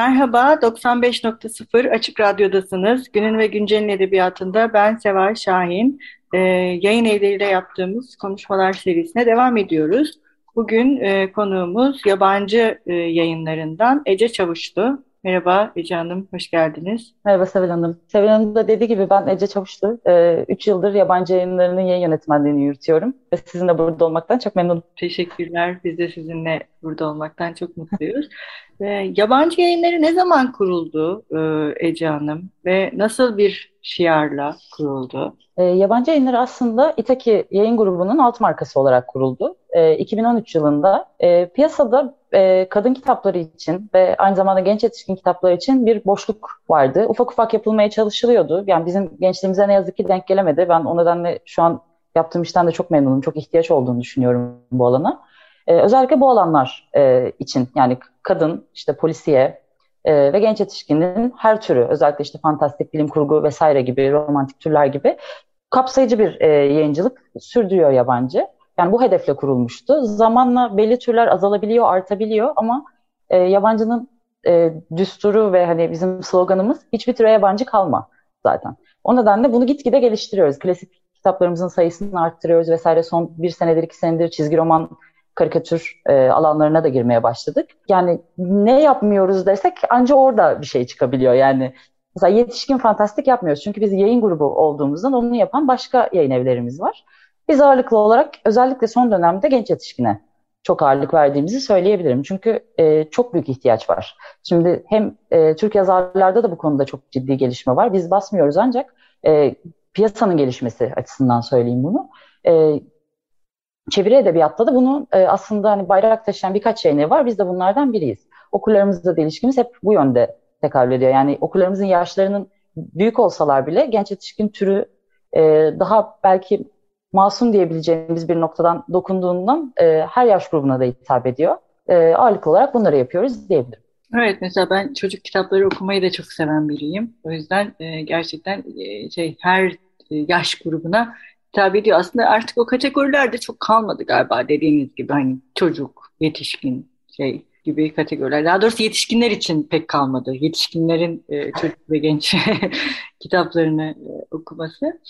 Merhaba, 95.0 Açık Radyo'dasınız. Günün ve Güncel'in edebiyatında ben Seval Şahin. Ee, yayın evleriyle yaptığımız konuşmalar serisine devam ediyoruz. Bugün e, konuğumuz yabancı e, yayınlarından Ece Çavuştu. Merhaba Ece Hanım, hoş geldiniz. Merhaba Seval Hanım. Seval Hanım da dediği gibi ben Ece Çavuşlu. 3 ee, yıldır yabancı yayınlarının yayın yönetmenliğini yürütüyorum. Ve sizinle burada olmaktan çok memnunum. Teşekkürler. Biz de sizinle burada olmaktan çok mutluyuz. Ee, yabancı yayınları ne zaman kuruldu e, Ece Hanım? Ve nasıl bir şiarla kuruldu? E, yabancı yayınları aslında İtaki yayın grubunun alt markası olarak kuruldu. E, 2013 yılında e, piyasada e, kadın kitapları için ve aynı zamanda genç yetişkin kitapları için bir boşluk vardı. Ufak ufak yapılmaya çalışılıyordu. Yani bizim gençliğimize ne yazık ki denk gelemedi. Ben o nedenle şu an yaptığım işten de çok memnunum. Çok ihtiyaç olduğunu düşünüyorum bu alana. E, özellikle bu alanlar e, için yani kadın, işte polisiye e, ve genç yetişkinin her türü özellikle işte fantastik, bilim kurgu vesaire gibi romantik türler gibi kapsayıcı bir e, yayıncılık sürdürüyor yabancı. Yani bu hedefle kurulmuştu. Zamanla belli türler azalabiliyor, artabiliyor ama e, yabancının e, düsturu ve hani bizim sloganımız hiçbir türe yabancı kalma zaten. O nedenle bunu gitgide geliştiriyoruz. Klasik kitaplarımızın sayısını arttırıyoruz vesaire. Son bir senedir, iki senedir çizgi roman, karikatür e, alanlarına da girmeye başladık. Yani ne yapmıyoruz desek ancak orada bir şey çıkabiliyor. Yani mesela yetişkin fantastik yapmıyoruz. Çünkü biz yayın grubu olduğumuzdan onu yapan başka yayın evlerimiz var. Biz ağırlıklı olarak özellikle son dönemde genç yetişkine çok ağırlık verdiğimizi söyleyebilirim. Çünkü e, çok büyük ihtiyaç var. Şimdi hem e, Türk yazarlarda da bu konuda çok ciddi gelişme var. Biz basmıyoruz ancak e, piyasanın gelişmesi açısından söyleyeyim bunu. E, çeviri edebiyatta da bunu e, aslında hani bayrak taşıyan birkaç yayını var. Biz de bunlardan biriyiz. Okullarımızla da ilişkimiz hep bu yönde tekabül ediyor. Yani okullarımızın yaşlarının büyük olsalar bile genç yetişkin türü e, daha belki masum diyebileceğimiz bir noktadan dokunduğundan e, her yaş grubuna da hitap ediyor. E, ağırlıklı olarak bunları yapıyoruz diyebilirim. Evet mesela ben çocuk kitapları okumayı da çok seven biriyim. O yüzden e, gerçekten e, şey her e, yaş grubuna hitap ediyor. Aslında artık o kategorilerde çok kalmadı galiba dediğiniz gibi hani çocuk, yetişkin şey gibi kategoriler. Daha doğrusu yetişkinler için pek kalmadı. Yetişkinlerin e, çocuk ve genç kitaplarını e, okuması.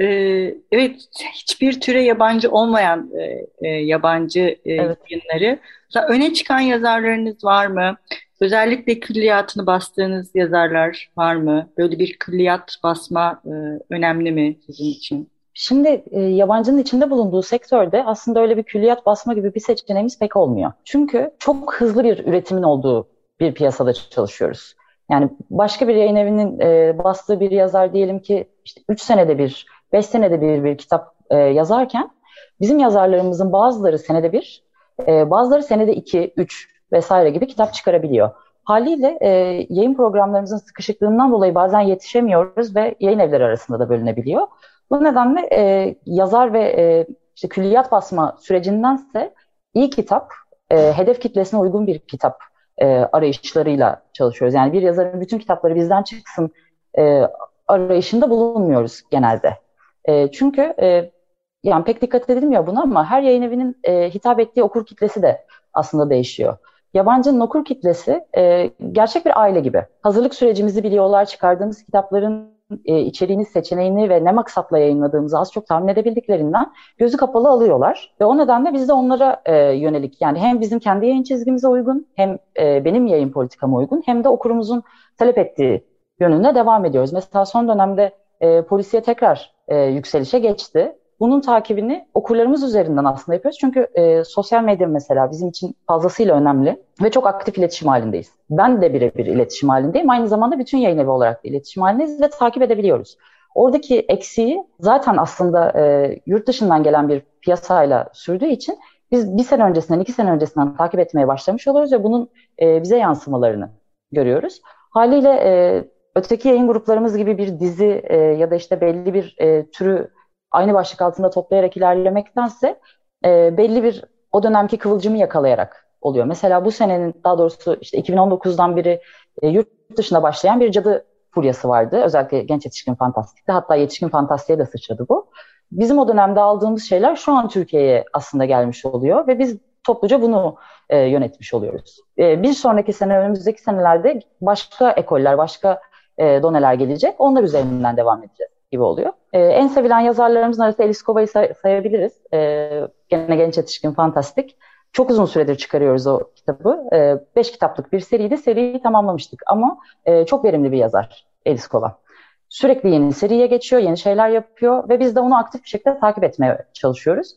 Ee, evet, hiçbir türe yabancı olmayan e, e, yabancı e, evet. yayınları. Mesela öne çıkan yazarlarınız var mı? Özellikle külliyatını bastığınız yazarlar var mı? Böyle bir külliyat basma e, önemli mi sizin için? Şimdi e, yabancının içinde bulunduğu sektörde aslında öyle bir külliyat basma gibi bir seçeneğimiz pek olmuyor. Çünkü çok hızlı bir üretimin olduğu bir piyasada çalışıyoruz. Yani başka bir yayın evinin e, bastığı bir yazar diyelim ki işte 3 senede bir 5 senede bir bir kitap e, yazarken bizim yazarlarımızın bazıları senede bir, e, bazıları senede 2, 3 vesaire gibi kitap çıkarabiliyor. Haliyle e, yayın programlarımızın sıkışıklığından dolayı bazen yetişemiyoruz ve yayın evleri arasında da bölünebiliyor. Bu nedenle e, yazar ve e, işte külliyat basma sürecindense iyi kitap, e, hedef kitlesine uygun bir kitap e, arayışlarıyla çalışıyoruz. Yani bir yazarın bütün kitapları bizden çıksın e, arayışında bulunmuyoruz genelde. E, çünkü e, yani pek dikkat edilmiyor buna ama her yayın evinin e, hitap ettiği okur kitlesi de aslında değişiyor. Yabancının okur kitlesi e, gerçek bir aile gibi. Hazırlık sürecimizi biliyorlar, çıkardığımız kitapların e, içeriğini, seçeneğini ve ne maksatla yayınladığımızı az çok tahmin edebildiklerinden gözü kapalı alıyorlar. Ve o nedenle biz de onlara e, yönelik yani hem bizim kendi yayın çizgimize uygun hem e, benim yayın politikama uygun hem de okurumuzun talep ettiği yönünde devam ediyoruz. Mesela son dönemde e, polisiye tekrar e, yükselişe geçti. Bunun takibini okurlarımız üzerinden aslında yapıyoruz. Çünkü e, sosyal medya mesela bizim için fazlasıyla önemli ve çok aktif iletişim halindeyiz. Ben de birebir iletişim halindeyim. Aynı zamanda bütün yayın evi olarak da iletişim halindeyiz ve takip edebiliyoruz. Oradaki eksiği zaten aslında e, yurt dışından gelen bir piyasayla sürdüğü için biz bir sene öncesinden, iki sene öncesinden takip etmeye başlamış oluyoruz ve bunun e, bize yansımalarını görüyoruz. Haliyle e, öteki yayın gruplarımız gibi bir dizi e, ya da işte belli bir e, türü aynı başlık altında toplayarak ilerlemektense e, belli bir o dönemki kıvılcımı yakalayarak oluyor. Mesela bu senenin daha doğrusu işte 2019'dan beri e, yurt dışında başlayan bir cadı furyası vardı. Özellikle genç yetişkin fantastikte hatta yetişkin fantastiğe de sıçradı bu. Bizim o dönemde aldığımız şeyler şu an Türkiye'ye aslında gelmiş oluyor ve biz topluca bunu e, yönetmiş oluyoruz. E, bir sonraki sene önümüzdeki senelerde başka ekoller, başka e, doneler gelecek. Onlar üzerinden devam edeceğiz gibi oluyor. E, en sevilen yazarlarımızın arasında Elis Kova'yı say- sayabiliriz. E, gene genç yetişkin fantastik. Çok uzun süredir çıkarıyoruz o kitabı. E, beş kitaplık bir seriydi. Seriyi tamamlamıştık ama e, çok verimli bir yazar Elis Kova. Sürekli yeni seriye geçiyor, yeni şeyler yapıyor ve biz de onu aktif bir şekilde takip etmeye çalışıyoruz.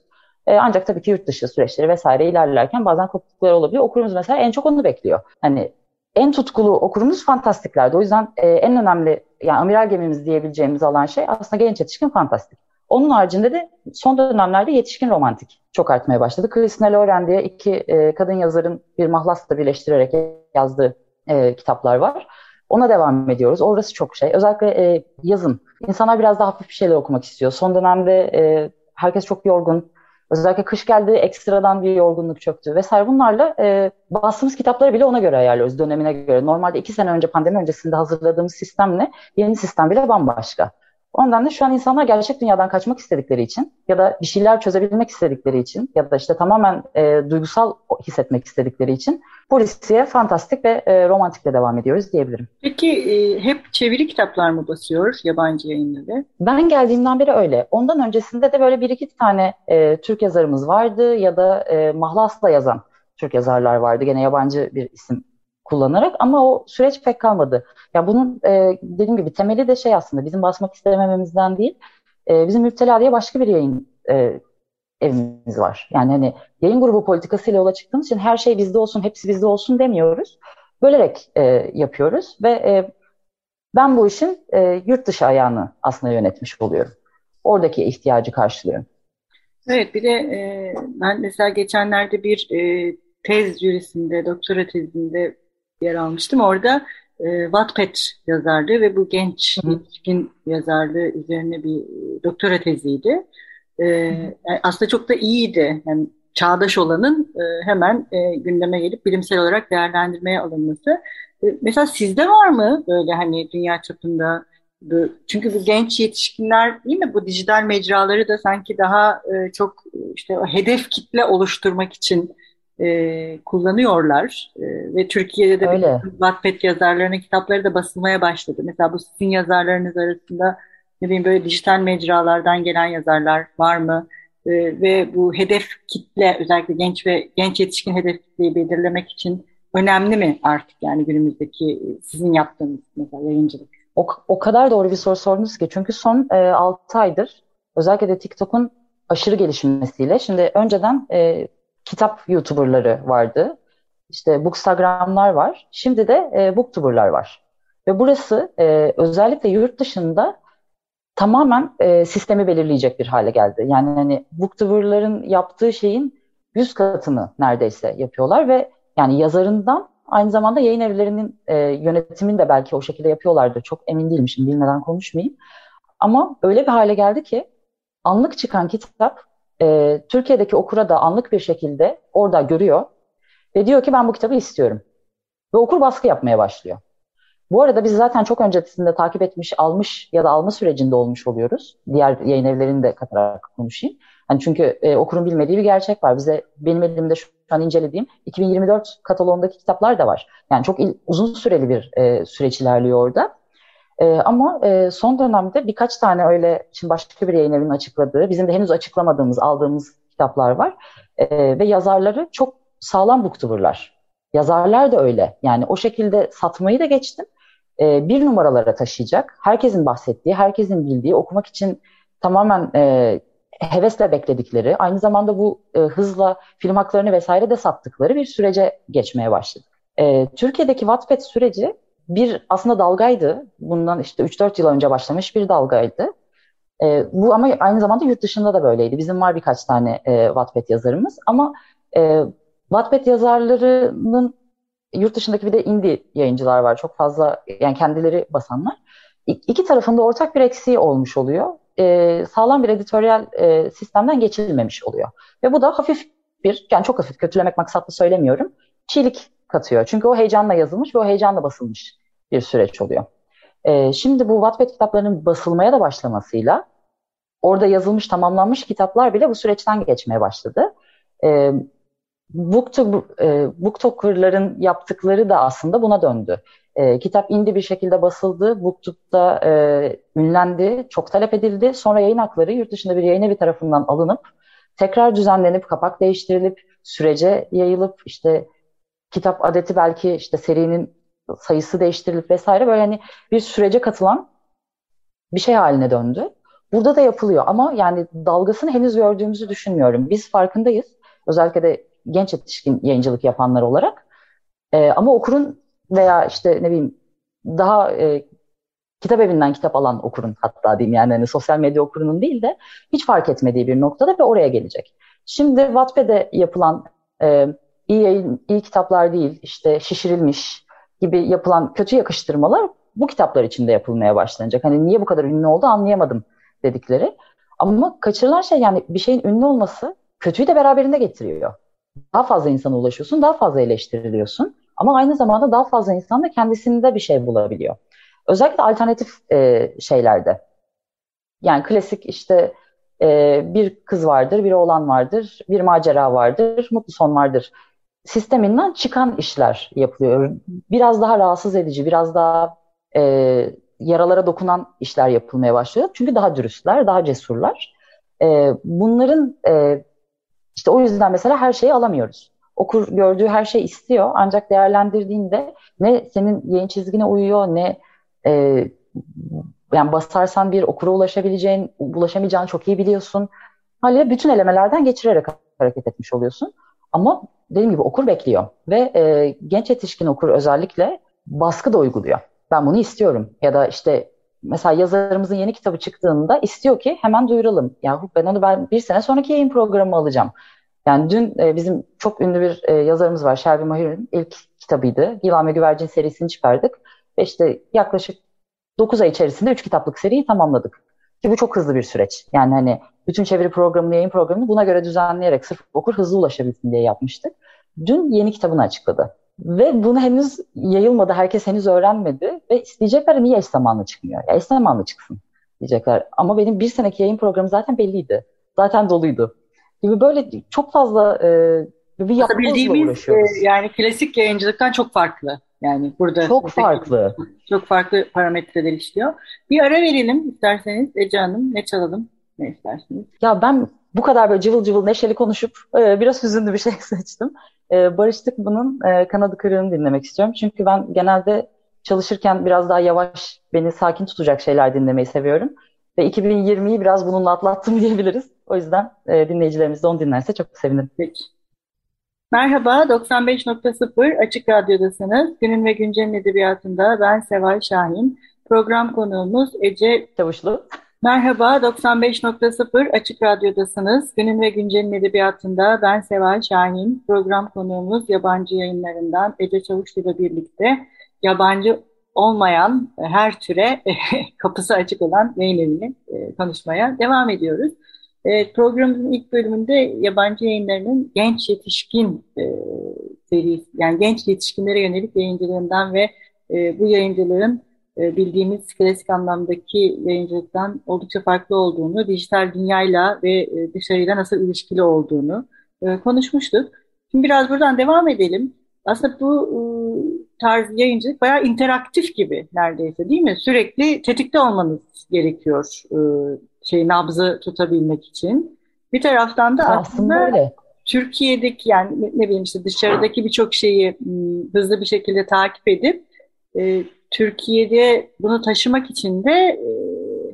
E, ancak tabii ki yurt dışı süreçleri vesaire ilerlerken bazen kopukluklar olabiliyor. Okurumuz mesela en çok onu bekliyor. Hani en tutkulu okurumuz fantastiklerdi. O yüzden e, en önemli yani amiral gemimiz diyebileceğimiz alan şey aslında genç yetişkin fantastik. Onun haricinde de son dönemlerde yetişkin romantik çok artmaya başladı. Christina Loren diye iki e, kadın yazarın bir mahlasla birleştirerek yazdığı e, kitaplar var. Ona devam ediyoruz. Orası çok şey. Özellikle e, yazın. İnsanlar biraz daha hafif bir şeyler okumak istiyor. Son dönemde e, herkes çok yorgun. Özellikle kış geldi ekstradan bir yorgunluk çöktü vesaire. Bunlarla e, bastığımız kitapları bile ona göre ayarlıyoruz dönemine göre. Normalde iki sene önce pandemi öncesinde hazırladığımız sistemle yeni sistem bile bambaşka. Ondan da şu an insanlar gerçek dünyadan kaçmak istedikleri için ya da bir şeyler çözebilmek istedikleri için ya da işte tamamen e, duygusal hissetmek istedikleri için polisiye, fantastik ve e, romantikle devam ediyoruz diyebilirim. Peki e, hep çeviri kitaplar mı basıyor yabancı yayınları? Ben geldiğimden beri öyle. Ondan öncesinde de böyle bir iki tane e, Türk yazarımız vardı ya da e, mahlasla yazan Türk yazarlar vardı. Gene yabancı bir isim kullanarak ama o süreç pek kalmadı. Ya bunun e, dediğim gibi temeli de şey aslında bizim basmak istemememizden değil. E, bizim Müptela diye başka bir yayın e, evimiz var. Yani hani yayın grubu politikasıyla yola çıktığımız için her şey bizde olsun, hepsi bizde olsun demiyoruz. Bölerek e, yapıyoruz ve e, ben bu işin e, yurt dışı ayağını aslında yönetmiş oluyorum. Oradaki ihtiyacı karşılıyorum. Evet bir de e, ben mesela geçenlerde bir e, tez jürisinde, doktora tezinde yer almıştım. Orada e, Wattpad yazarlığı ve bu genç yetişkin yazarlığı üzerine bir e, doktora teziydi. E, yani aslında çok da iyiydi. Yani çağdaş olanın e, hemen e, gündeme gelip bilimsel olarak değerlendirmeye alınması. E, mesela sizde var mı böyle hani dünya çapında çünkü bu genç yetişkinler değil mi bu dijital mecraları da sanki daha e, çok işte hedef kitle oluşturmak için e, kullanıyorlar e, ve Türkiye'de de Öyle. Wattpad yazarlarının kitapları da basılmaya başladı. Mesela bu sizin yazarlarınız arasında ne bileyim böyle dijital mecralardan gelen yazarlar var mı? E, ve bu hedef kitle özellikle genç ve genç yetişkin hedef kitleyi belirlemek için önemli mi artık yani günümüzdeki sizin yaptığınız mesela yayıncılık? O, o kadar doğru bir soru sordunuz ki çünkü son e, 6 aydır özellikle de TikTok'un aşırı gelişmesiyle şimdi önceden e, kitap YouTuber'ları vardı. İşte Bookstagram'lar var. Şimdi de e, Booktuber'lar var. Ve burası e, özellikle yurt dışında tamamen e, sistemi belirleyecek bir hale geldi. Yani hani Booktuber'ların yaptığı şeyin yüz katını neredeyse yapıyorlar ve yani yazarından aynı zamanda yayın evlerinin e, yönetimini de belki o şekilde yapıyorlardır. Çok emin değilim şimdi bilmeden konuşmayayım. Ama öyle bir hale geldi ki anlık çıkan kitap e, Türkiye'deki okura da anlık bir şekilde orada görüyor ve diyor ki ben bu kitabı istiyorum. Ve okur baskı yapmaya başlıyor. Bu arada biz zaten çok öncesinde takip etmiş, almış ya da alma sürecinde olmuş oluyoruz. Diğer yayın evlerini de katarak konuşayım. Hani çünkü e, okurun bilmediği bir gerçek var. Bize benim elimde şu an incelediğim 2024 kataloğundaki kitaplar da var. Yani çok il, uzun süreli bir e, süreç ilerliyor orada. E, ama e, son dönemde birkaç tane öyle, şimdi başka bir yayın evinin açıkladığı, bizim de henüz açıklamadığımız, aldığımız kitaplar var. E, ve yazarları çok sağlam booktuberlar. Yazarlar da öyle. Yani o şekilde satmayı da geçtim. E, bir numaralara taşıyacak. Herkesin bahsettiği, herkesin bildiği, okumak için tamamen e, hevesle bekledikleri, aynı zamanda bu e, hızla film haklarını vesaire de sattıkları bir sürece geçmeye başladık. E, Türkiye'deki Wattpad süreci bir aslında dalgaydı. Bundan işte 3-4 yıl önce başlamış bir dalgaydı. E, bu ama aynı zamanda yurt dışında da böyleydi. Bizim var birkaç tane e, Wattpad yazarımız ama e, Wattpad yazarlarının yurt dışındaki bir de indie yayıncılar var. Çok fazla yani kendileri basanlar. İki tarafında ortak bir eksiği olmuş oluyor. E, sağlam bir editoryal e, sistemden geçilmemiş oluyor. Ve bu da hafif bir, yani çok hafif kötülemek maksatlı söylemiyorum, çiğlik katıyor. Çünkü o heyecanla yazılmış ve o heyecanla basılmış bir süreç oluyor. E, şimdi bu Wattpad kitaplarının basılmaya da başlamasıyla orada yazılmış, tamamlanmış kitaplar bile bu süreçten geçmeye başladı. E, Booktok, e, Booktoker'ların yaptıkları da aslında buna döndü. E, kitap indi bir şekilde basıldı, Booktok'ta e, ünlendi, çok talep edildi. Sonra yayın hakları yurt dışında bir yayın evi tarafından alınıp tekrar düzenlenip, kapak değiştirilip, sürece yayılıp işte kitap adeti belki işte serinin sayısı değiştirilip vesaire böyle hani bir sürece katılan bir şey haline döndü. Burada da yapılıyor ama yani dalgasını henüz gördüğümüzü düşünmüyorum. Biz farkındayız. Özellikle de genç yetişkin yayıncılık yapanlar olarak. E, ama okurun veya işte ne bileyim daha e, kitap evinden kitap alan okurun hatta diyeyim yani hani sosyal medya okurunun değil de hiç fark etmediği bir noktada ve oraya gelecek. Şimdi Wattpad'e yapılan e, iyi yayın, iyi kitaplar değil işte şişirilmiş gibi yapılan kötü yakıştırmalar bu kitaplar içinde yapılmaya başlanacak. Hani niye bu kadar ünlü oldu anlayamadım dedikleri. Ama kaçırılan şey yani bir şeyin ünlü olması kötüyü de beraberinde getiriyor. Daha fazla insana ulaşıyorsun, daha fazla eleştiriliyorsun. Ama aynı zamanda daha fazla insan da kendisinde bir şey bulabiliyor. Özellikle alternatif e, şeylerde. Yani klasik işte e, bir kız vardır, bir oğlan vardır, bir macera vardır, mutlu son vardır. Sisteminden çıkan işler yapılıyor. Biraz daha rahatsız edici, biraz daha e, yaralara dokunan işler yapılmaya başlıyor. Çünkü daha dürüstler, daha cesurlar. E, bunların e, işte o yüzden mesela her şeyi alamıyoruz. Okur gördüğü her şey istiyor ancak değerlendirdiğinde ne senin yayın çizgine uyuyor ne e, yani basarsan bir okura ulaşabileceğin, ulaşamayacağını çok iyi biliyorsun. Haliyle bütün elemelerden geçirerek hareket etmiş oluyorsun. Ama dediğim gibi okur bekliyor ve e, genç yetişkin okur özellikle baskı da uyguluyor. Ben bunu istiyorum ya da işte mesela yazarımızın yeni kitabı çıktığında istiyor ki hemen duyuralım. Yahu ben onu ben bir sene sonraki yayın programı alacağım. Yani dün e, bizim çok ünlü bir e, yazarımız var Şerbi Mahir'in ilk kitabıydı. Yılan ve Güvercin serisini çıkardık. Ve işte yaklaşık 9 ay içerisinde 3 kitaplık seriyi tamamladık. Ki bu çok hızlı bir süreç. Yani hani bütün çeviri programını, yayın programını buna göre düzenleyerek sırf okur hızlı ulaşabilsin diye yapmıştık. Dün yeni kitabını açıkladı. Ve bunu henüz yayılmadı, herkes henüz öğrenmedi. Ve isteyecekler niye eş zamanlı çıkmıyor? Ya eş zamanlı çıksın diyecekler. Ama benim bir seneki yayın programı zaten belliydi. Zaten doluydu. Gibi böyle çok fazla e, bir yapbozla uğraşıyoruz. E, yani klasik yayıncılıktan çok farklı. Yani burada çok farklı. Çok farklı parametreler işliyor. Bir ara verelim isterseniz Ece Hanım. Ne çalalım? Ne istersiniz? Ya ben bu kadar böyle cıvıl cıvıl neşeli konuşup e, biraz hüzünlü bir şey seçtim. E, Barış Tıkman'ın e, Kanadı Kırığı'nı dinlemek istiyorum. Çünkü ben genelde çalışırken biraz daha yavaş, beni sakin tutacak şeyler dinlemeyi seviyorum. Ve 2020'yi biraz bununla atlattım diyebiliriz. O yüzden e, dinleyicilerimiz de onu dinlerse çok sevinirim. Peki. Merhaba, 95.0 Açık Radyo'dasınız. Günün ve Güncel'in edebiyatında ben Seval Şahin. Program konuğumuz Ece Çavuşlu. Merhaba, 95.0 Açık Radyo'dasınız. Günün ve Güncel'in edebiyatında ben Seval Şahin. Program konuğumuz yabancı yayınlarından Ece Çavuşlu ile birlikte yabancı olmayan her türe kapısı açık olan yayın evini e, konuşmaya devam ediyoruz. Evet, programımızın ilk bölümünde yabancı yayınlarının genç yetişkin e, serisi, yani genç yetişkinlere yönelik yayıncılığından ve e, bu yayıncılığın e, bildiğimiz klasik anlamdaki yayıncılıktan oldukça farklı olduğunu, dijital dünyayla ve e, dışarıyla nasıl ilişkili olduğunu e, konuşmuştuk. Şimdi biraz buradan devam edelim. Aslında bu e, tarz yayıncılık bayağı interaktif gibi neredeyse değil mi? Sürekli tetikte olmanız gerekiyor e, şey nabzı tutabilmek için. Bir taraftan da aslında, aslında öyle. Türkiye'deki yani ne, bileyim işte dışarıdaki birçok şeyi hızlı bir şekilde takip edip e, Türkiye'de bunu taşımak için de e,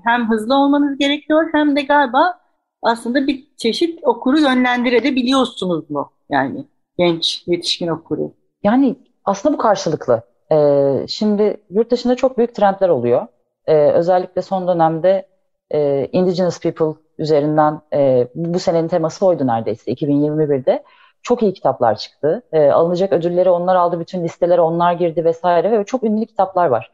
hem hızlı olmanız gerekiyor hem de galiba aslında bir çeşit okuru yönlendirebiliyorsunuz mu? Yani genç yetişkin okuru. Yani aslında bu karşılıklı. Ee, şimdi yurt dışında çok büyük trendler oluyor. Ee, özellikle son dönemde e, Indigenous People üzerinden e, bu senenin teması oydu neredeyse 2021'de. Çok iyi kitaplar çıktı. E, alınacak ödülleri onlar aldı, bütün listelere onlar girdi vesaire ve çok ünlü kitaplar var.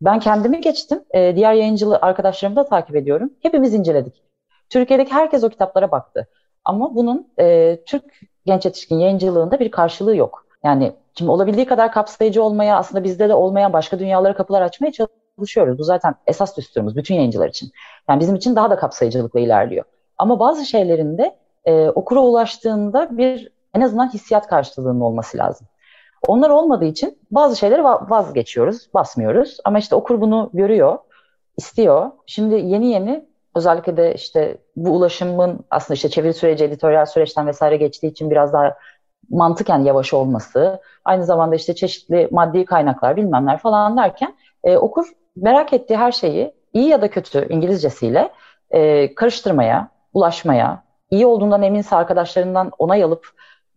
Ben kendimi geçtim. E, diğer yayıncı arkadaşlarımı da takip ediyorum. Hepimiz inceledik. Türkiye'deki herkes o kitaplara baktı. Ama bunun e, Türk genç yetişkin yayıncılığında bir karşılığı yok. Yani şimdi olabildiği kadar kapsayıcı olmaya, aslında bizde de olmayan başka dünyalara kapılar açmaya çalışıyoruz. Bu zaten esas düsturumuz bütün yayıncılar için. Yani bizim için daha da kapsayıcılıkla ilerliyor. Ama bazı şeylerinde e, okura ulaştığında bir en azından hissiyat karşılığının olması lazım. Onlar olmadığı için bazı şeyleri vazgeçiyoruz, basmıyoruz. Ama işte okur bunu görüyor, istiyor. Şimdi yeni yeni özellikle de işte bu ulaşımın aslında işte çeviri süreci, editoryal süreçten vesaire geçtiği için biraz daha mantıken yavaş olması, aynı zamanda işte çeşitli maddi kaynaklar bilmemler falan derken e, okur merak ettiği her şeyi iyi ya da kötü İngilizcesiyle e, karıştırmaya, ulaşmaya, iyi olduğundan eminse arkadaşlarından onay alıp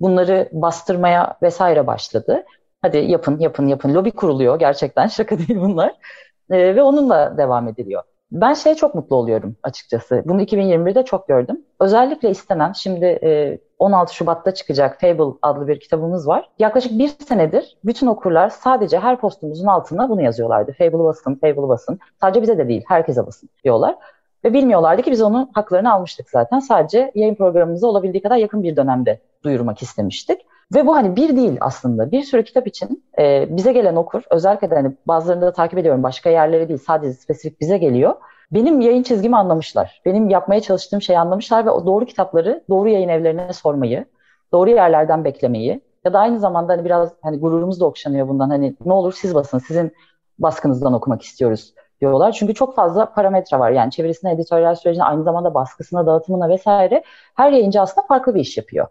bunları bastırmaya vesaire başladı. Hadi yapın, yapın, yapın. Lobi kuruluyor gerçekten şaka değil bunlar. E, ve onunla devam ediliyor. Ben şey çok mutlu oluyorum açıkçası. Bunu 2021'de çok gördüm. Özellikle istenen, şimdi e, 16 Şubat'ta çıkacak Fable adlı bir kitabımız var. Yaklaşık bir senedir bütün okurlar sadece her postumuzun altına bunu yazıyorlardı. Fable basın, Fable basın. Sadece bize de değil, herkese basın diyorlar. Ve bilmiyorlardı ki biz onun haklarını almıştık zaten. Sadece yayın programımıza olabildiği kadar yakın bir dönemde duyurmak istemiştik. Ve bu hani bir değil aslında. Bir sürü kitap için e, bize gelen okur, özellikle de hani bazılarını da takip ediyorum başka yerlere değil sadece spesifik bize geliyor. Benim yayın çizgimi anlamışlar. Benim yapmaya çalıştığım şeyi anlamışlar ve o doğru kitapları doğru yayın evlerine sormayı, doğru yerlerden beklemeyi ya da aynı zamanda hani biraz hani gururumuz da okşanıyor bundan. Hani ne olur siz basın, sizin baskınızdan okumak istiyoruz diyorlar. Çünkü çok fazla parametre var. Yani çevirisine, editoryal sürecine, aynı zamanda baskısına, dağıtımına vesaire her yayıncı aslında farklı bir iş yapıyor.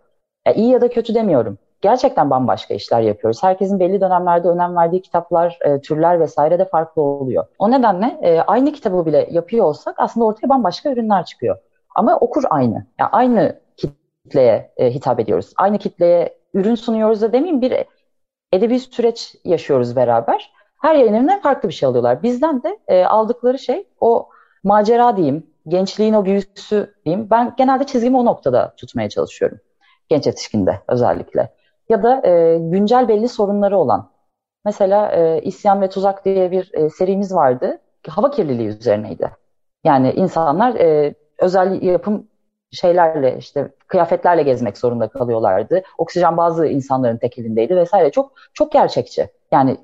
Yani iyi ya da kötü demiyorum. Gerçekten bambaşka işler yapıyoruz. Herkesin belli dönemlerde önem verdiği kitaplar, e, türler vesaire de farklı oluyor. O nedenle e, aynı kitabı bile yapıyor olsak aslında ortaya bambaşka ürünler çıkıyor. Ama okur aynı. Yani aynı kitleye e, hitap ediyoruz. Aynı kitleye ürün sunuyoruz da demeyeyim bir edebi süreç yaşıyoruz beraber her yayın evinden farklı bir şey alıyorlar. Bizden de e, aldıkları şey o macera diyeyim, gençliğin o büyüsü diyeyim. Ben genelde çizgimi o noktada tutmaya çalışıyorum. Genç yetişkinde özellikle. Ya da e, güncel belli sorunları olan. Mesela e, İsyan ve Tuzak diye bir e, serimiz vardı. Hava kirliliği üzerineydi. Yani insanlar e, özel yapım şeylerle işte kıyafetlerle gezmek zorunda kalıyorlardı. Oksijen bazı insanların tek elindeydi vesaire. Çok çok gerçekçi. Yani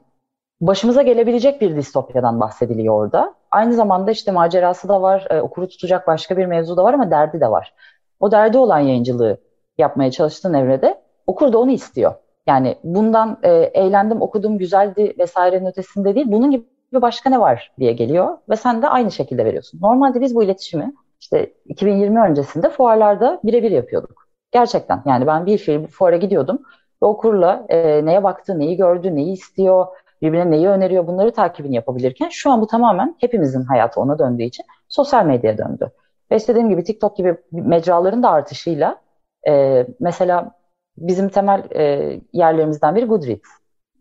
başımıza gelebilecek bir distopyadan bahsediliyor orada. Aynı zamanda işte macerası da var, e, okuru tutacak başka bir mevzu da var ama derdi de var. O derdi olan yayıncılığı yapmaya çalıştığın evrede okur da onu istiyor. Yani bundan e, eğlendim, okudum, güzeldi vesairenin ötesinde değil, bunun gibi başka ne var diye geliyor ve sen de aynı şekilde veriyorsun. Normalde biz bu iletişimi işte 2020 öncesinde fuarlarda birebir yapıyorduk. Gerçekten yani ben bir film fuara gidiyordum ve okurla e, neye baktı, neyi gördü, neyi istiyor, birbirine neyi öneriyor bunları takibini yapabilirken şu an bu tamamen hepimizin hayatı ona döndüğü için sosyal medyaya döndü. Ve istediğim gibi TikTok gibi mecraların da artışıyla e, mesela bizim temel e, yerlerimizden biri Goodreads.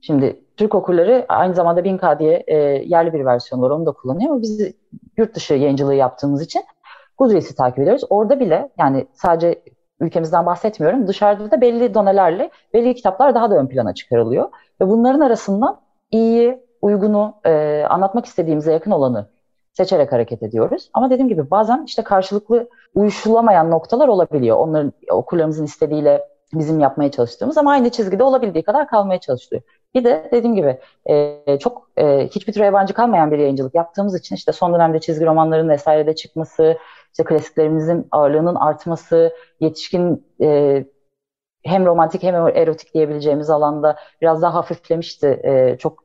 Şimdi Türk okurları aynı zamanda 1000K diye e, yerli bir versiyon var onu da kullanıyor ama biz yurt dışı yayıncılığı yaptığımız için Goodreads'i takip ediyoruz. Orada bile yani sadece ülkemizden bahsetmiyorum dışarıda da belli donelerle belli kitaplar daha da ön plana çıkarılıyor. Ve bunların arasından iyi, uygunu, e, anlatmak istediğimize yakın olanı seçerek hareket ediyoruz. Ama dediğim gibi bazen işte karşılıklı uyuşulamayan noktalar olabiliyor. Onların okurlarımızın istediğiyle bizim yapmaya çalıştığımız ama aynı çizgide olabildiği kadar kalmaya çalışılıyor. Bir de dediğim gibi e, çok e, hiçbir tür yabancı kalmayan bir yayıncılık yaptığımız için işte son dönemde çizgi romanların vesairede çıkması, işte klasiklerimizin ağırlığının artması, yetişkin e, hem romantik hem erotik diyebileceğimiz alanda biraz daha hafiflemişti. E, çok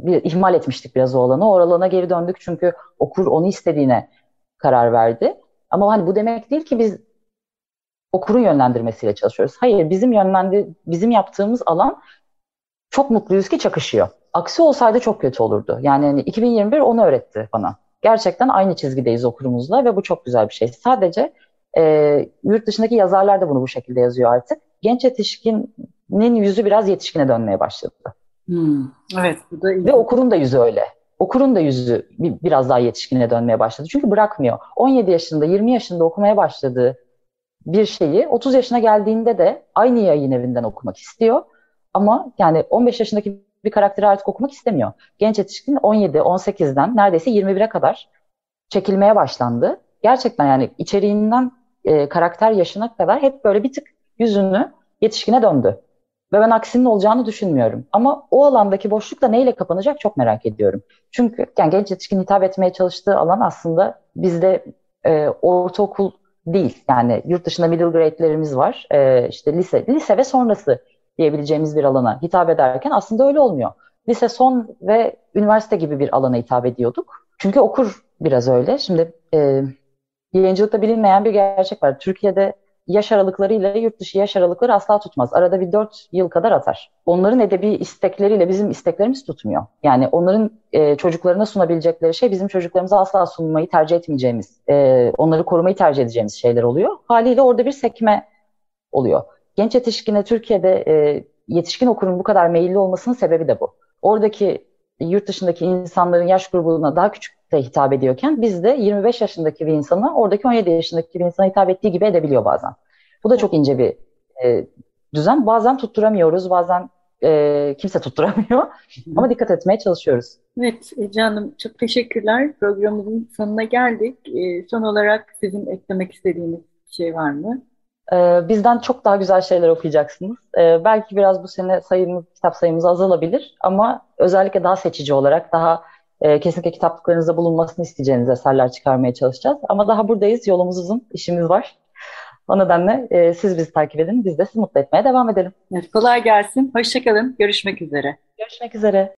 bir ihmal etmiştik biraz o alanı. O alana geri döndük çünkü okur onu istediğine karar verdi. Ama hani bu demek değil ki biz okurun yönlendirmesiyle çalışıyoruz. Hayır, bizim yönlendi bizim yaptığımız alan çok mutluyuz ki çakışıyor. Aksi olsaydı çok kötü olurdu. Yani hani 2021 onu öğretti bana. Gerçekten aynı çizgideyiz okurumuzla ve bu çok güzel bir şey. Sadece e, yurt dışındaki yazarlar da bunu bu şekilde yazıyor artık genç yetişkinin yüzü biraz yetişkine dönmeye başladı. Hmm, evet, bu da iyi. Ve okurun da yüzü öyle. Okurun da yüzü biraz daha yetişkine dönmeye başladı. Çünkü bırakmıyor. 17 yaşında, 20 yaşında okumaya başladığı bir şeyi 30 yaşına geldiğinde de aynı yayın evinden okumak istiyor. Ama yani 15 yaşındaki bir karakteri artık okumak istemiyor. Genç yetişkin 17, 18'den neredeyse 21'e kadar çekilmeye başlandı. Gerçekten yani içeriğinden e, karakter yaşına kadar hep böyle bir tık yüzünü yetişkine döndü. Ve ben aksinin olacağını düşünmüyorum. Ama o alandaki boşluk da neyle kapanacak çok merak ediyorum. Çünkü yani genç yetişkin hitap etmeye çalıştığı alan aslında bizde e, ortaokul değil. Yani yurt dışında middle grade'lerimiz var. E, işte lise, lise ve sonrası diyebileceğimiz bir alana hitap ederken aslında öyle olmuyor. Lise son ve üniversite gibi bir alana hitap ediyorduk. Çünkü okur biraz öyle. Şimdi e, yayıncılıkta bilinmeyen bir gerçek var. Türkiye'de yaş aralıklarıyla yurt dışı yaş aralıkları asla tutmaz. Arada bir dört yıl kadar atar. Onların edebi istekleriyle bizim isteklerimiz tutmuyor. Yani onların e, çocuklarına sunabilecekleri şey bizim çocuklarımıza asla sunmayı tercih etmeyeceğimiz, e, onları korumayı tercih edeceğimiz şeyler oluyor. Haliyle orada bir sekme oluyor. Genç yetişkine Türkiye'de e, yetişkin okurun bu kadar meyilli olmasının sebebi de bu. Oradaki yurt dışındaki insanların yaş grubuna daha küçük hitap ediyorken bizde 25 yaşındaki bir insana oradaki 17 yaşındaki bir insana hitap ettiği gibi edebiliyor bazen. Bu da çok ince bir e, düzen. Bazen tutturamıyoruz, bazen e, kimse tutturamıyor. Ama dikkat etmeye çalışıyoruz. Evet canım çok teşekkürler. Programımızın sonuna geldik. E, son olarak sizin eklemek istediğiniz bir şey var mı? Ee, bizden çok daha güzel şeyler okuyacaksınız. Ee, belki biraz bu sene sayımız, kitap sayımız azalabilir ama özellikle daha seçici olarak, daha e, kesinlikle kitaplıklarınızda bulunmasını isteyeceğiniz eserler çıkarmaya çalışacağız. Ama daha buradayız, yolumuz uzun, işimiz var. O nedenle e, siz bizi takip edin, biz de sizi mutlu etmeye devam edelim. Evet, kolay gelsin, hoşçakalın, görüşmek üzere. Görüşmek üzere.